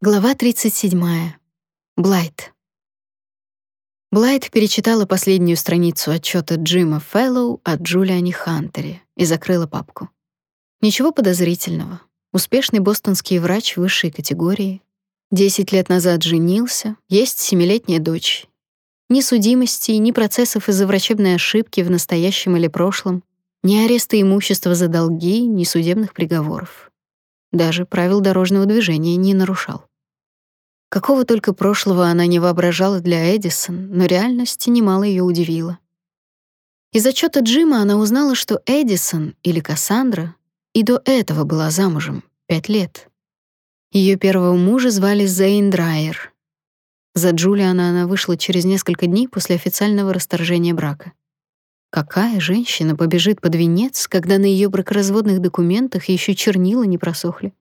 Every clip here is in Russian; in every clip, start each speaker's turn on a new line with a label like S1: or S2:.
S1: Глава 37. Блайт. Блайт перечитала последнюю страницу отчета Джима Фэллоу о Джулиане Хантере и закрыла папку. Ничего подозрительного. Успешный бостонский врач высшей категории. Десять лет назад женился, есть семилетняя дочь. Ни судимостей, ни процессов из-за врачебной ошибки в настоящем или прошлом, ни ареста имущества за долги, ни судебных приговоров. Даже правил дорожного движения не нарушал. Какого только прошлого она не воображала для Эдисон, но реальность немало ее удивила. Из отчета Джима она узнала, что Эдисон или Кассандра и до этого была замужем пять лет. Ее первого мужа звали Зейн Драйер. За Джулиана она вышла через несколько дней после официального расторжения брака. Какая женщина побежит под венец, когда на ее бракоразводных документах еще чернила не просохли?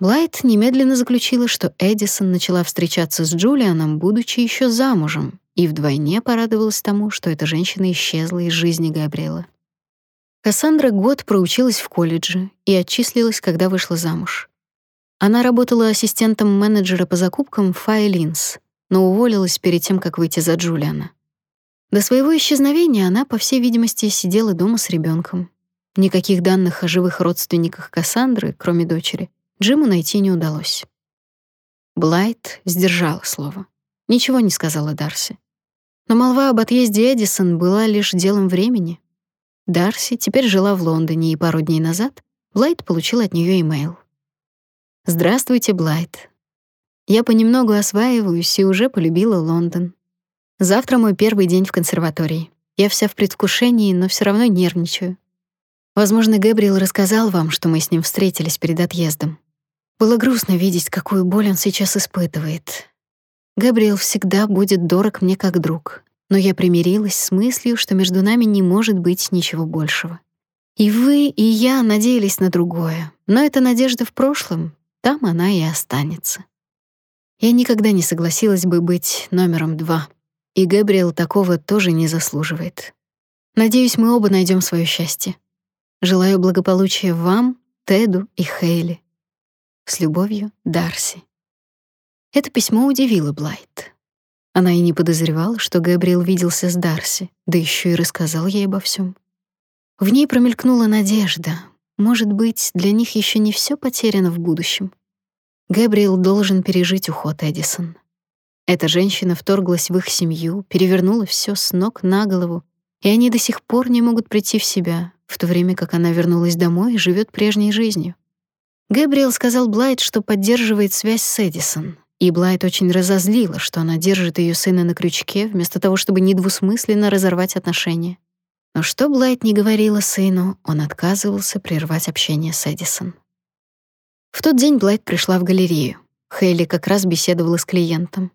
S1: Блайт немедленно заключила, что Эдисон начала встречаться с Джулианом, будучи еще замужем, и вдвойне порадовалась тому, что эта женщина исчезла из жизни Габриэла. Кассандра год проучилась в колледже и отчислилась, когда вышла замуж. Она работала ассистентом менеджера по закупкам в Файлинс, но уволилась перед тем, как выйти за Джулиана. До своего исчезновения она, по всей видимости, сидела дома с ребенком. Никаких данных о живых родственниках Кассандры, кроме дочери, Джиму найти не удалось. Блайт сдержала слово. Ничего не сказала Дарси. Но молва об отъезде Эдисон была лишь делом времени. Дарси теперь жила в Лондоне, и пару дней назад Блайт получил от нее имейл. «Здравствуйте, Блайт. Я понемногу осваиваюсь и уже полюбила Лондон. Завтра мой первый день в консерватории. Я вся в предвкушении, но все равно нервничаю. Возможно, Гэбриэл рассказал вам, что мы с ним встретились перед отъездом. Было грустно видеть, какую боль он сейчас испытывает. Габриэл всегда будет дорог мне как друг, но я примирилась с мыслью, что между нами не может быть ничего большего. И вы, и я надеялись на другое, но эта надежда в прошлом, там она и останется. Я никогда не согласилась бы быть номером два, и Габриэл такого тоже не заслуживает. Надеюсь, мы оба найдем свое счастье. Желаю благополучия вам, Теду и Хейли. С любовью, Дарси. Это письмо удивило Блайт. Она и не подозревала, что Габриэл виделся с Дарси, да еще и рассказал ей обо всем. В ней промелькнула надежда. Может быть, для них еще не все потеряно в будущем. Габриэл должен пережить уход Эдисон. Эта женщина вторглась в их семью, перевернула все с ног на голову, и они до сих пор не могут прийти в себя, в то время как она вернулась домой и живет прежней жизнью. Гэбриэл сказал Блайт, что поддерживает связь с Эдисон, и Блайт очень разозлила, что она держит ее сына на крючке, вместо того, чтобы недвусмысленно разорвать отношения. Но что Блайт не говорила сыну, он отказывался прервать общение с Эдисон. В тот день Блайт пришла в галерею. Хейли как раз беседовала с клиентом.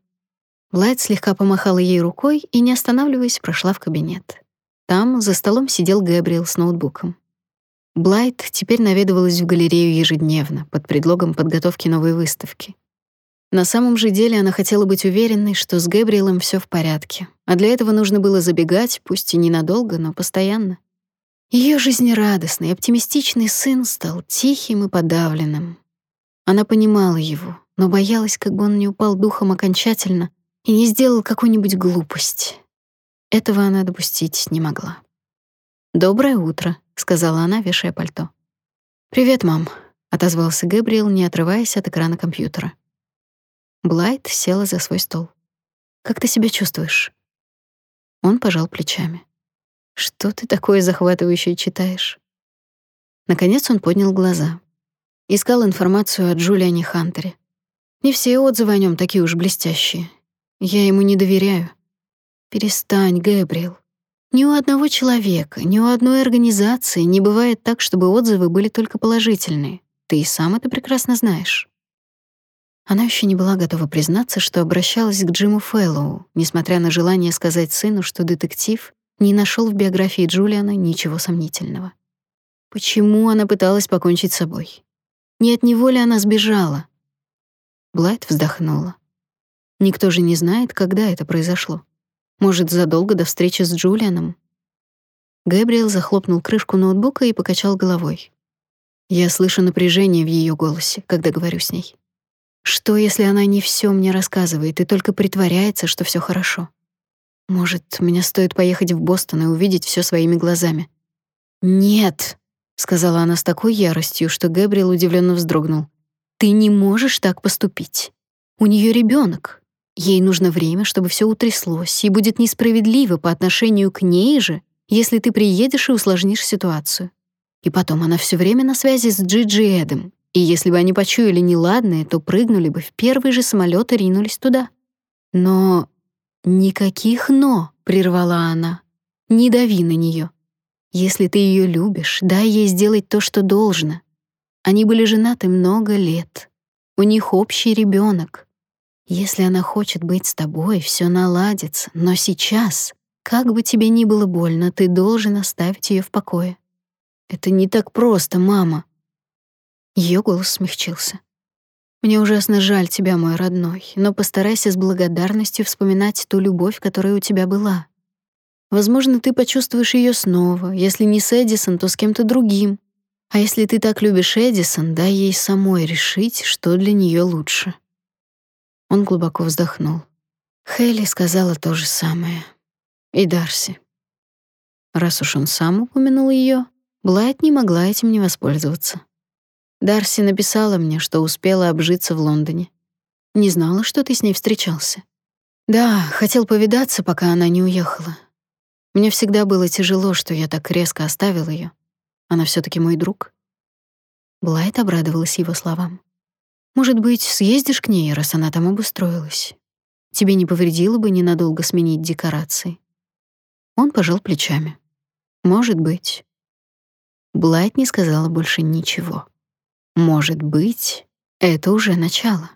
S1: Блайт слегка помахала ей рукой и, не останавливаясь, прошла в кабинет. Там за столом сидел Гэбриэл с ноутбуком. Блайт теперь наведывалась в галерею ежедневно под предлогом подготовки новой выставки. На самом же деле она хотела быть уверенной, что с Гэбриэлем все в порядке, а для этого нужно было забегать, пусть и ненадолго, но постоянно. Ее жизнерадостный, оптимистичный сын стал тихим и подавленным. Она понимала его, но боялась, как бы он не упал духом окончательно и не сделал какую-нибудь глупость. Этого она допустить не могла. «Доброе утро», — сказала она, вешая пальто. «Привет, мам», — отозвался Гэбриэл, не отрываясь от экрана компьютера. Блайт села за свой стол. «Как ты себя чувствуешь?» Он пожал плечами. «Что ты такое захватывающее читаешь?» Наконец он поднял глаза. Искал информацию о Джулиане Хантере. Не все отзывы о нем такие уж блестящие. Я ему не доверяю. Перестань, Гэбриэл. Ни у одного человека, ни у одной организации не бывает так, чтобы отзывы были только положительные. Ты и сам это прекрасно знаешь. Она еще не была готова признаться, что обращалась к Джиму Фэллоу, несмотря на желание сказать сыну, что детектив не нашел в биографии Джулиана ничего сомнительного. Почему она пыталась покончить с собой? Не от него ли она сбежала? Блайт вздохнула. Никто же не знает, когда это произошло. Может, задолго до встречи с Джулианом? Гэбриэл захлопнул крышку ноутбука и покачал головой. Я слышу напряжение в ее голосе, когда говорю с ней. Что, если она не все мне рассказывает и только притворяется, что все хорошо? Может, мне стоит поехать в Бостон и увидеть все своими глазами? Нет, сказала она с такой яростью, что Гэбриэл удивленно вздрогнул. Ты не можешь так поступить. У нее ребенок. Ей нужно время, чтобы все утряслось, и будет несправедливо по отношению к ней же, если ты приедешь и усложнишь ситуацию. И потом она все время на связи с Джиджи Эдом, и если бы они почуяли неладное, то прыгнули бы в первый же самолет и ринулись туда. Но никаких но, прервала она. Не дави на нее. Если ты ее любишь, дай ей сделать то, что должно. Они были женаты много лет. У них общий ребенок. Если она хочет быть с тобой, все наладится, но сейчас, как бы тебе ни было больно, ты должен оставить ее в покое. Это не так просто, мама. Ее голос смягчился. Мне ужасно жаль тебя, мой родной, но постарайся с благодарностью вспоминать ту любовь, которая у тебя была. Возможно, ты почувствуешь ее снова, если не с Эдисон, то с кем-то другим. А если ты так любишь Эдисон, дай ей самой решить, что для нее лучше. Он глубоко вздохнул. Хейли сказала то же самое. И Дарси. Раз уж он сам упомянул ее, Блайт не могла этим не воспользоваться. Дарси написала мне, что успела обжиться в Лондоне. Не знала, что ты с ней встречался. Да, хотел повидаться, пока она не уехала. Мне всегда было тяжело, что я так резко оставил ее. Она все таки мой друг. Блайт обрадовалась его словам. Может быть, съездишь к ней, раз она там обустроилась? Тебе не повредило бы ненадолго сменить декорации? Он пожал плечами. Может быть. Блайт не сказала больше ничего. Может быть, это уже начало.